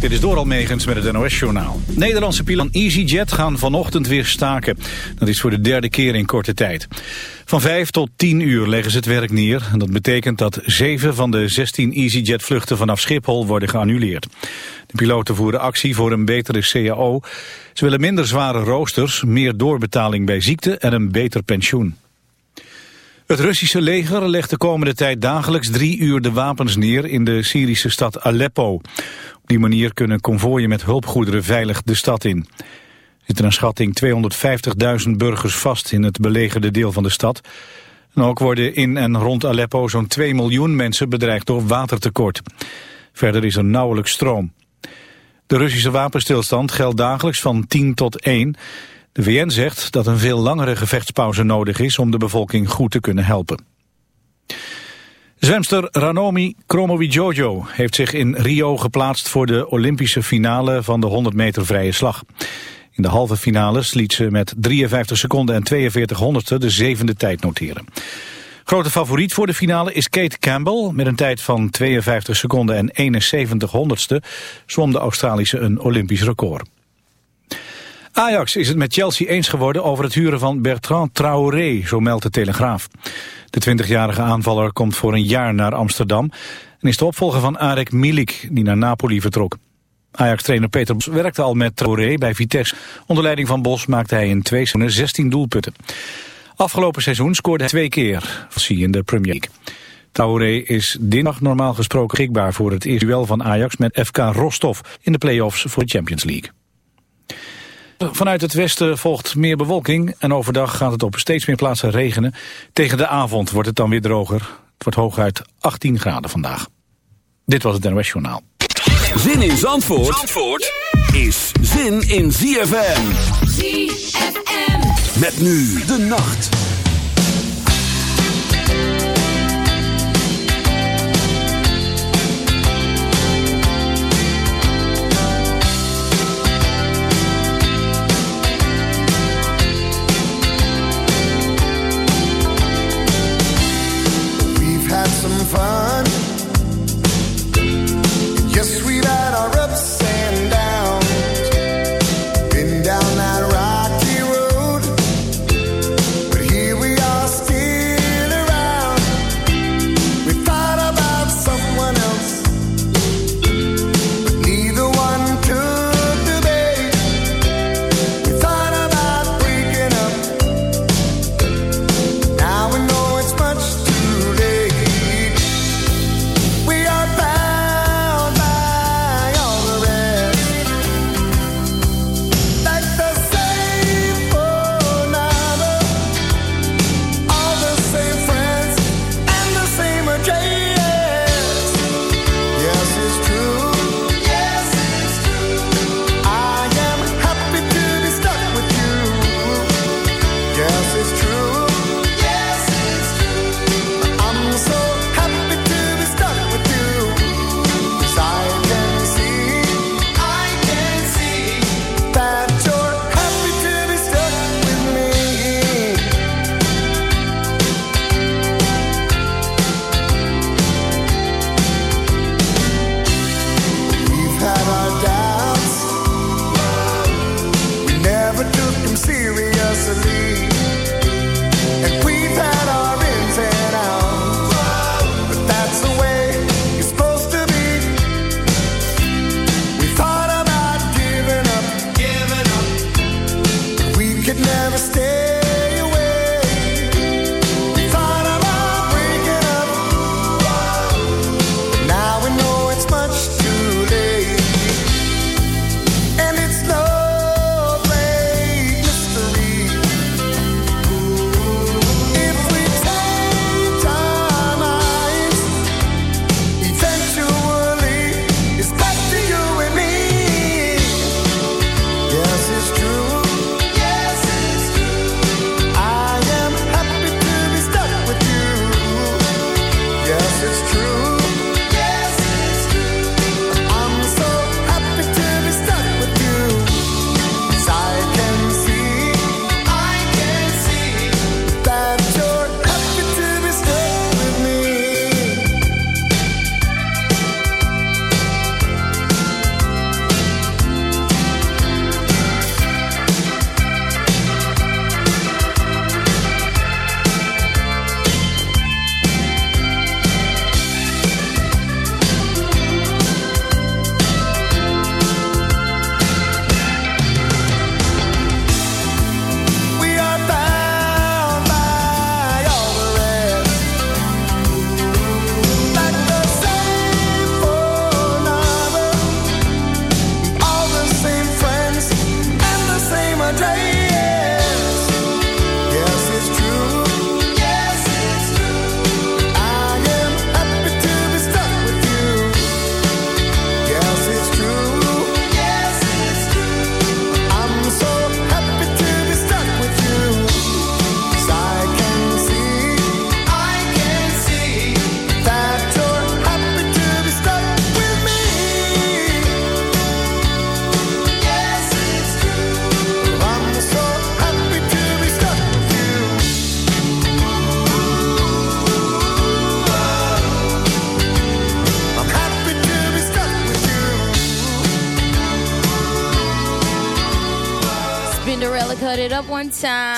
Dit is Doral Megens met het NOS-journaal. Nederlandse piloten EasyJet gaan vanochtend weer staken. Dat is voor de derde keer in korte tijd. Van 5 tot 10 uur leggen ze het werk neer. En dat betekent dat 7 van de 16 EasyJet-vluchten vanaf Schiphol worden geannuleerd. De piloten voeren actie voor een betere CAO. Ze willen minder zware roosters, meer doorbetaling bij ziekte en een beter pensioen. Het Russische leger legt de komende tijd dagelijks drie uur de wapens neer in de Syrische stad Aleppo. Op die manier kunnen konvooien met hulpgoederen veilig de stad in. Er zitten een schatting 250.000 burgers vast in het belegerde deel van de stad. En ook worden in en rond Aleppo zo'n 2 miljoen mensen bedreigd door watertekort. Verder is er nauwelijks stroom. De Russische wapenstilstand geldt dagelijks van 10 tot 1... De VN zegt dat een veel langere gevechtspauze nodig is om de bevolking goed te kunnen helpen. Zwemster Ranomi Kromowidjojo heeft zich in Rio geplaatst voor de Olympische finale van de 100 meter vrije slag. In de halve finale liet ze met 53 seconden en 42 honderdste de zevende tijd noteren. Grote favoriet voor de finale is Kate Campbell. Met een tijd van 52 seconden en 71 honderdste zwom de Australische een Olympisch record. Ajax is het met Chelsea eens geworden over het huren van Bertrand Traoré, zo meldt de Telegraaf. De 20-jarige aanvaller komt voor een jaar naar Amsterdam en is de opvolger van Arek Milik, die naar Napoli vertrok. Ajax-trainer Peter Bos werkte al met Traoré bij Vitesse. Onder leiding van Bos maakte hij in twee seizoenen 16 doelpunten. Afgelopen seizoen scoorde hij twee keer, zie in de Premier League. Traoré is dinsdag normaal gesproken schikbaar voor het eerste duel van Ajax met FK Rostov in de play-offs voor de Champions League. Vanuit het westen volgt meer bewolking en overdag gaat het op steeds meer plaatsen regenen. Tegen de avond wordt het dan weer droger. Het wordt hooguit 18 graden vandaag. Dit was het NOS Journaal. Zin in Zandvoort, Zandvoort is zin in ZFM. ZFM. Met nu de nacht. time.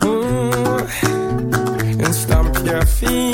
Mm. And stomp your feet.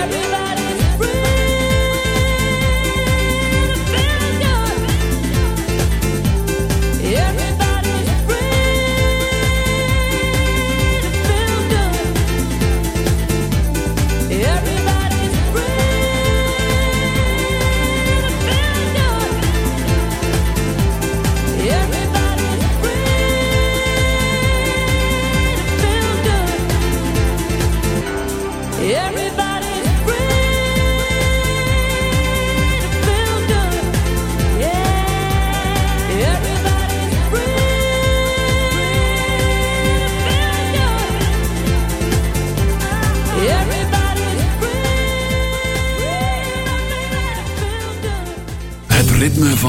Everybody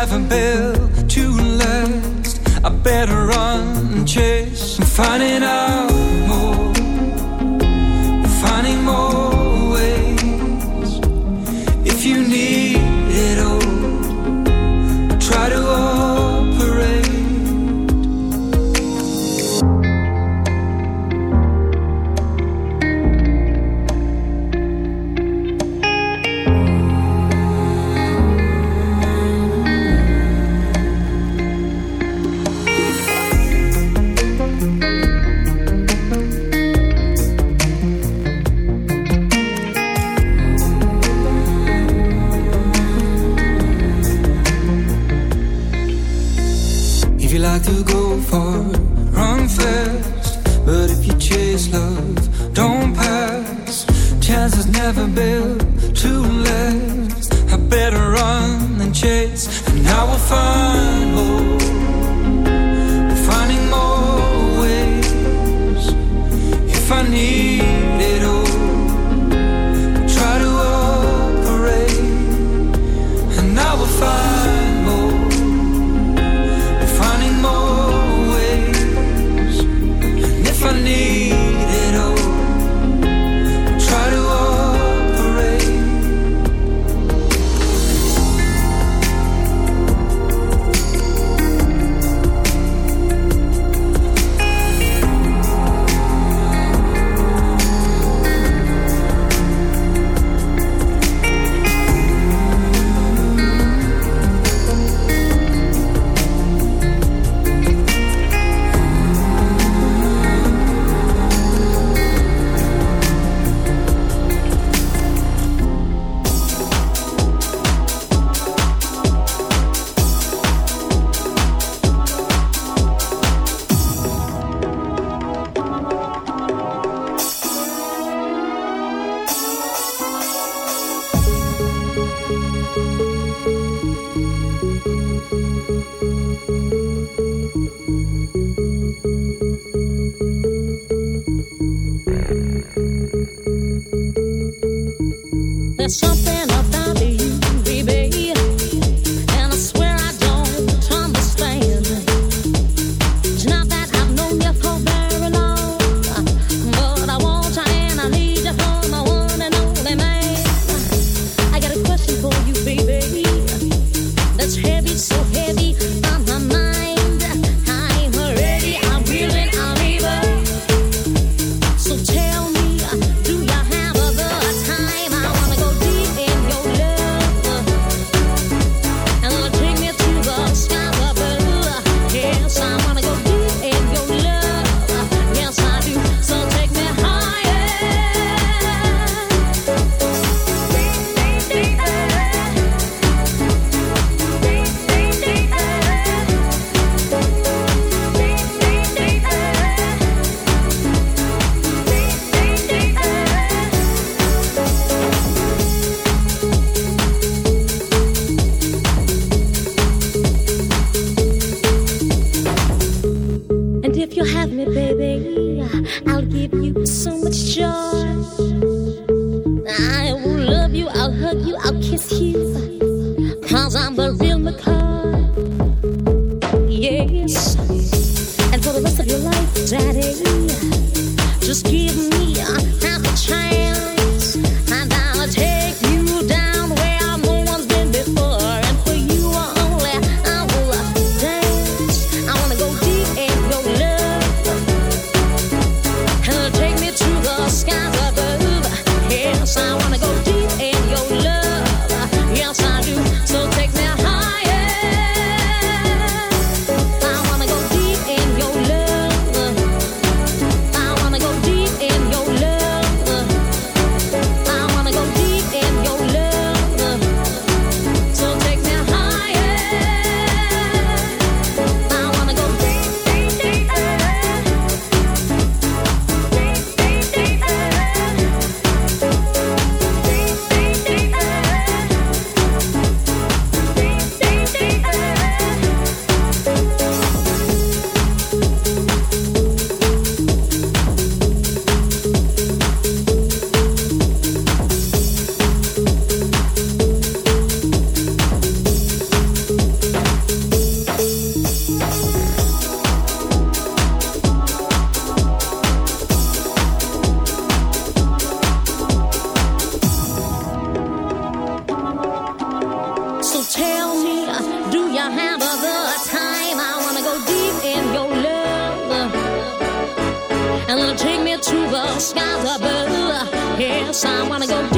haven't built to last. I better run and chase. I'm finding out. I'll give you so much joy. I will love you, I'll hug you, I'll kiss you. Cause I'm the real McCoy. sky's the blue. Yes, I wanna go.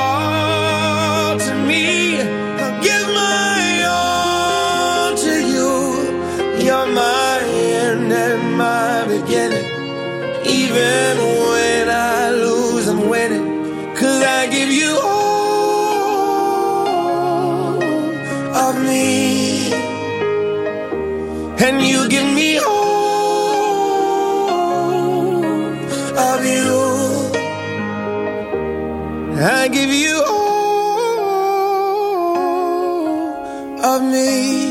me.